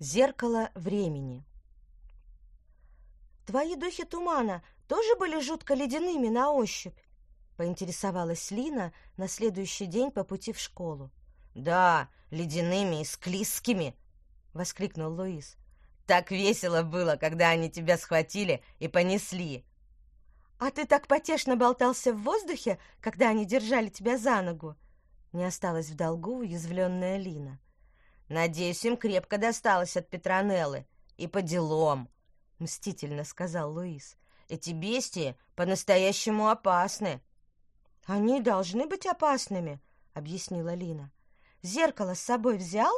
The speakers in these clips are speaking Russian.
Зеркало времени. «Твои духи тумана тоже были жутко ледяными на ощупь?» — поинтересовалась Лина на следующий день по пути в школу. «Да, ледяными и склизкими!» — воскликнул Луис. «Так весело было, когда они тебя схватили и понесли!» «А ты так потешно болтался в воздухе, когда они держали тебя за ногу?» Не осталась в долгу уязвленная Лина. Надеюсь, им крепко досталось от Петронеллы. И по делам, — мстительно сказал Луис. Эти бестии по-настоящему опасны. Они должны быть опасными, — объяснила Лина. Зеркало с собой взял?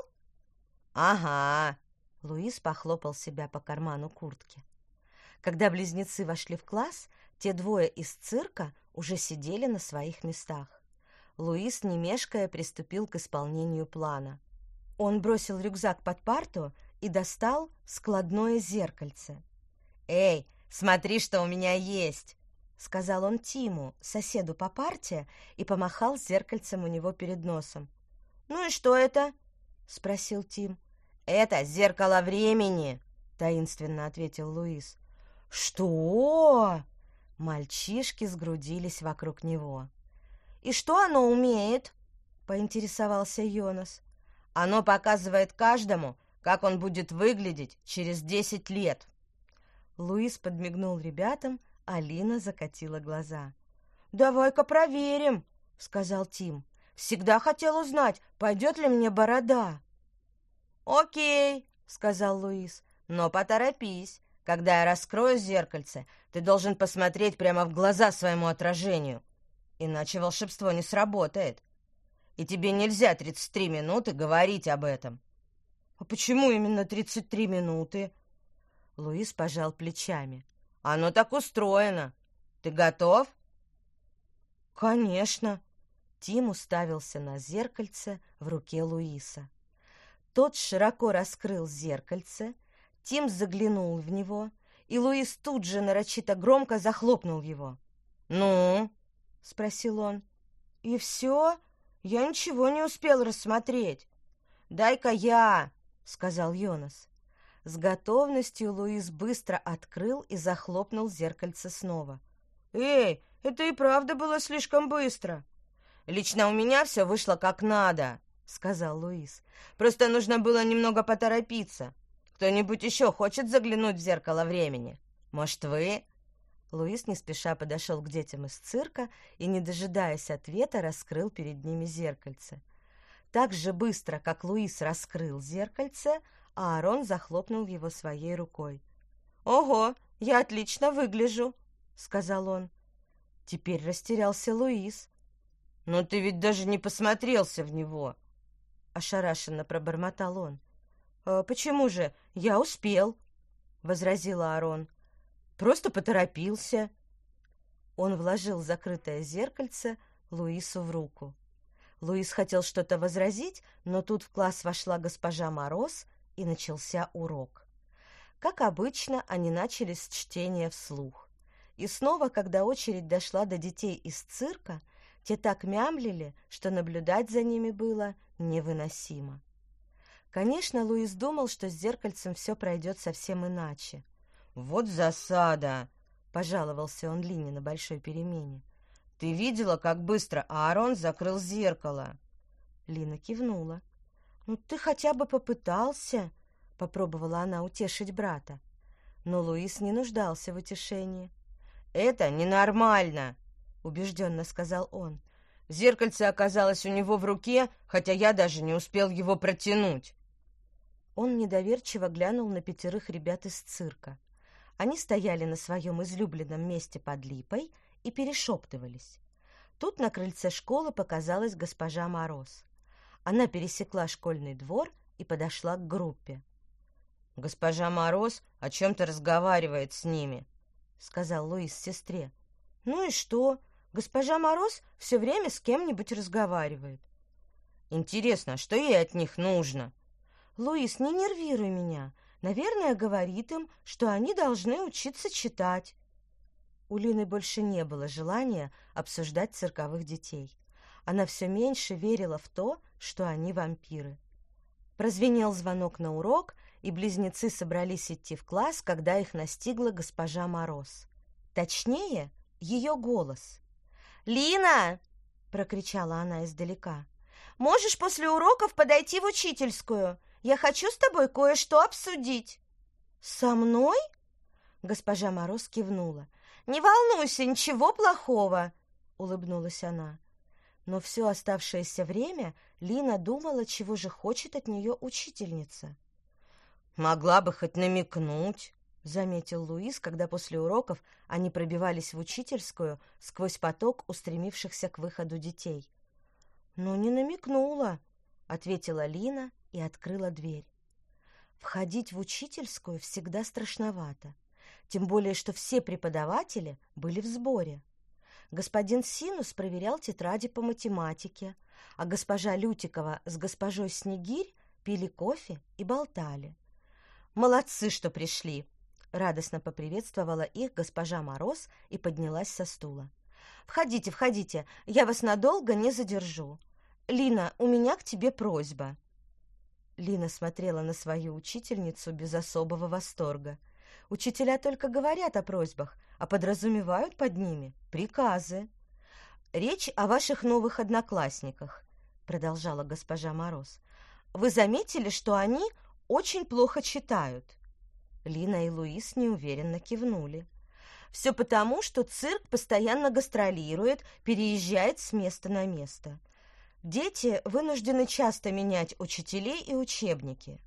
Ага. Луис похлопал себя по карману куртки. Когда близнецы вошли в класс, те двое из цирка уже сидели на своих местах. Луис, не мешкая, приступил к исполнению плана — он бросил рюкзак под парту и достал складное зеркальце. «Эй, смотри, что у меня есть!» — сказал он Тиму, соседу по парте, и помахал зеркальцем у него перед носом. «Ну и что это?» — спросил Тим. «Это зеркало времени!» — таинственно ответил Луис. «Что?» Мальчишки сгрудились вокруг него. «И что оно умеет?» — поинтересовался Йонас. Оно показывает каждому, как он будет выглядеть через десять лет. Луис подмигнул ребятам, а Лина закатила глаза. «Давай-ка проверим», — сказал Тим. «Всегда хотел узнать, пойдет ли мне борода». «Окей», — сказал Луис, — «но поторопись. Когда я раскрою зеркальце, ты должен посмотреть прямо в глаза своему отражению, иначе волшебство не сработает и тебе нельзя 33 минуты говорить об этом». «А почему именно 33 минуты?» Луис пожал плечами. «Оно так устроено. Ты готов?» «Конечно». Тим уставился на зеркальце в руке Луиса. Тот широко раскрыл зеркальце, Тим заглянул в него, и Луис тут же нарочито громко захлопнул его. «Ну?» — спросил он. «И все?» Я ничего не успел рассмотреть. Дай-ка я, сказал Йонас. С готовностью Луис быстро открыл и захлопнул зеркальце снова. Эй, это и правда было слишком быстро. Лично у меня все вышло как надо, сказал Луис. Просто нужно было немного поторопиться. Кто-нибудь еще хочет заглянуть в зеркало времени? Может, вы? Луис не спеша подошел к детям из цирка и, не дожидаясь ответа, раскрыл перед ними зеркальце. Так же быстро, как Луис раскрыл зеркальце, Аарон захлопнул его своей рукой. «Ого, я отлично выгляжу!» — сказал он. Теперь растерялся Луис. «Но ты ведь даже не посмотрелся в него!» — ошарашенно пробормотал он. «А «Почему же? Я успел!» — возразил Аарон. Просто поторопился. Он вложил закрытое зеркальце Луису в руку. Луис хотел что-то возразить, но тут в класс вошла госпожа Мороз, и начался урок. Как обычно, они начали с чтения вслух. И снова, когда очередь дошла до детей из цирка, те так мямлили, что наблюдать за ними было невыносимо. Конечно, Луис думал, что с зеркальцем все пройдет совсем иначе. «Вот засада!» — пожаловался он Лине на большой перемене. «Ты видела, как быстро Аарон закрыл зеркало?» Лина кивнула. «Ну, ты хотя бы попытался!» — попробовала она утешить брата. Но Луис не нуждался в утешении. «Это ненормально!» — убежденно сказал он. «Зеркальце оказалось у него в руке, хотя я даже не успел его протянуть». Он недоверчиво глянул на пятерых ребят из цирка. Они стояли на своем излюбленном месте под липой и перешептывались. Тут на крыльце школы показалась госпожа Мороз. Она пересекла школьный двор и подошла к группе. «Госпожа Мороз о чем-то разговаривает с ними», — сказал Луис сестре. «Ну и что? Госпожа Мороз все время с кем-нибудь разговаривает». «Интересно, что ей от них нужно?» «Луис, не нервируй меня. Наверное, говорит им, что они должны учиться читать. У Лины больше не было желания обсуждать цирковых детей. Она все меньше верила в то, что они вампиры. Прозвенел звонок на урок, и близнецы собрались идти в класс, когда их настигла госпожа Мороз. Точнее, ее голос. «Лина!» — прокричала она издалека. «Можешь после уроков подойти в учительскую? Я хочу с тобой кое-что обсудить». «Со мной?» — госпожа Мороз кивнула. «Не волнуйся, ничего плохого!» — улыбнулась она. Но все оставшееся время Лина думала, чего же хочет от нее учительница. «Могла бы хоть намекнуть», — заметил Луис, когда после уроков они пробивались в учительскую сквозь поток устремившихся к выходу детей. «Ну, не намекнула», — ответила Лина и открыла дверь. Входить в учительскую всегда страшновато, тем более что все преподаватели были в сборе. Господин Синус проверял тетради по математике, а госпожа Лютикова с госпожой Снегирь пили кофе и болтали. «Молодцы, что пришли!» Радостно поприветствовала их госпожа Мороз и поднялась со стула. «Входите, входите, я вас надолго не задержу. Лина, у меня к тебе просьба». Лина смотрела на свою учительницу без особого восторга. Учителя только говорят о просьбах, а подразумевают под ними приказы. «Речь о ваших новых одноклассниках», — продолжала госпожа Мороз. «Вы заметили, что они очень плохо читают?» Лина и Луис неуверенно кивнули. «Все потому, что цирк постоянно гастролирует, переезжает с места на место. Дети вынуждены часто менять учителей и учебники.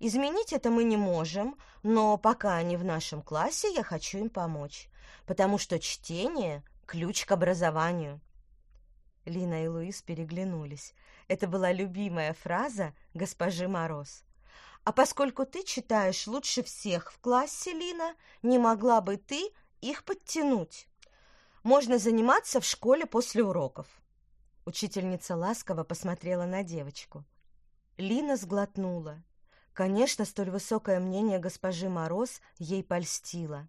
Изменить это мы не можем, но пока они в нашем классе, я хочу им помочь, потому что чтение – ключ к образованию. Лина и Луис переглянулись. Это была любимая фраза госпожи Мороз. «А поскольку ты читаешь лучше всех в классе, Лина, не могла бы ты их подтянуть? Можно заниматься в школе после уроков». Учительница ласково посмотрела на девочку. Лина сглотнула. Конечно, столь высокое мнение госпожи Мороз ей польстило,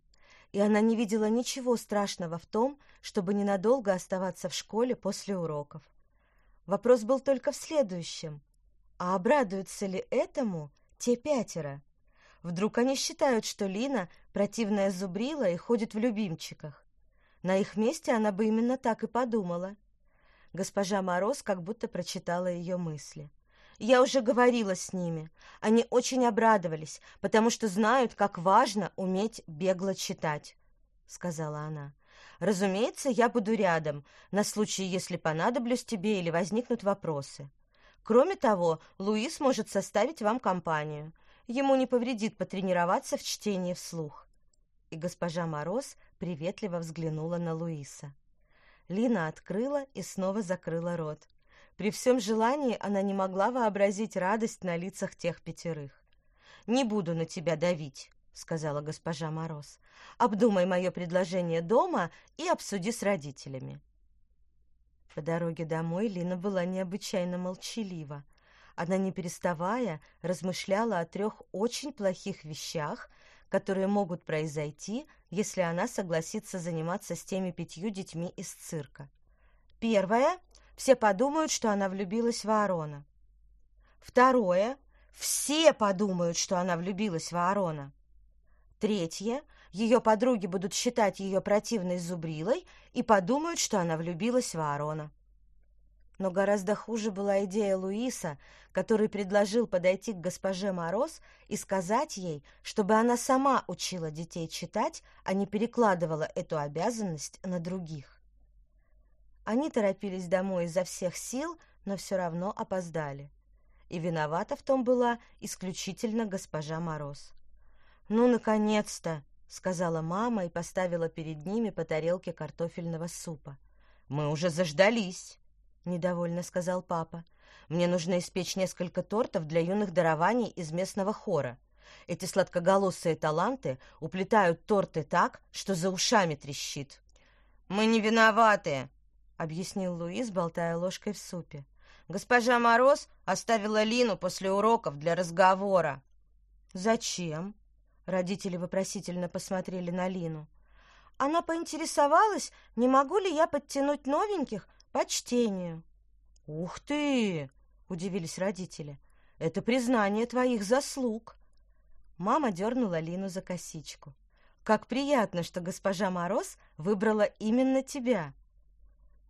и она не видела ничего страшного в том, чтобы ненадолго оставаться в школе после уроков. Вопрос был только в следующем. А обрадуются ли этому те пятеро? Вдруг они считают, что Лина противная зубрила и ходит в любимчиках? На их месте она бы именно так и подумала. Госпожа Мороз как будто прочитала ее мысли. Я уже говорила с ними. Они очень обрадовались, потому что знают, как важно уметь бегло читать, сказала она. Разумеется, я буду рядом, на случай, если понадоблюсь тебе или возникнут вопросы. Кроме того, Луис может составить вам компанию. Ему не повредит потренироваться в чтении вслух. И госпожа Мороз приветливо взглянула на Луиса. Лина открыла и снова закрыла рот. При всем желании она не могла вообразить радость на лицах тех пятерых. «Не буду на тебя давить», — сказала госпожа Мороз. «Обдумай мое предложение дома и обсуди с родителями». По дороге домой Лина была необычайно молчалива. Она, не переставая, размышляла о трех очень плохих вещах, которые могут произойти, если она согласится заниматься с теми пятью детьми из цирка. Первое все подумают, что она влюбилась в Аарона. Второе. Все подумают, что она влюбилась в Аарона. Третье. Ее подруги будут считать ее противной зубрилой и подумают, что она влюбилась в Аарона. Но гораздо хуже была идея Луиса, который предложил подойти к госпоже Мороз и сказать ей, чтобы она сама учила детей читать, а не перекладывала эту обязанность на других. Они торопились домой изо всех сил, но все равно опоздали. И виновата в том была исключительно госпожа Мороз. «Ну, наконец-то!» — сказала мама и поставила перед ними по тарелке картофельного супа. «Мы уже заждались!» — недовольно сказал папа. «Мне нужно испечь несколько тортов для юных дарований из местного хора. Эти сладкоголосые таланты уплетают торты так, что за ушами трещит». «Мы не виноваты!» объяснил Луис, болтая ложкой в супе. Госпожа Мороз оставила Лину после уроков для разговора. Зачем? Родители вопросительно посмотрели на Лину. Она поинтересовалась, не могу ли я подтянуть новеньких по чтению. Ух ты, удивились родители. Это признание твоих заслуг. Мама дернула Лину за косичку. «Как приятно, что госпожа Мороз выбрала именно тебя!»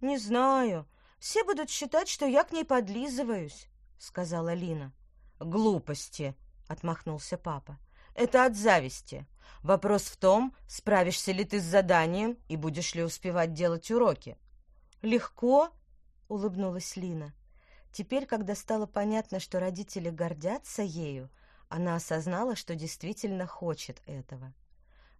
«Не знаю. Все будут считать, что я к ней подлизываюсь», — сказала Лина. «Глупости!» — отмахнулся папа. «Это от зависти. Вопрос в том, справишься ли ты с заданием и будешь ли успевать делать уроки». «Легко?» — улыбнулась Лина. Теперь, когда стало понятно, что родители гордятся ею, она осознала, что действительно хочет этого.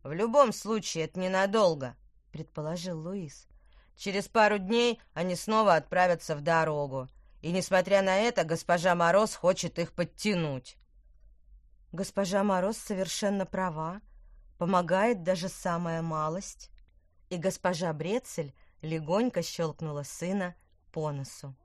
«В любом случае, это ненадолго», — предположил Луис. «Через пару дней они снова отправятся в дорогу, и, несмотря на это, госпожа Мороз хочет их подтянуть». Госпожа Мороз совершенно права, помогает даже самая малость. И госпожа Брецель легонько щелкнула сына по носу.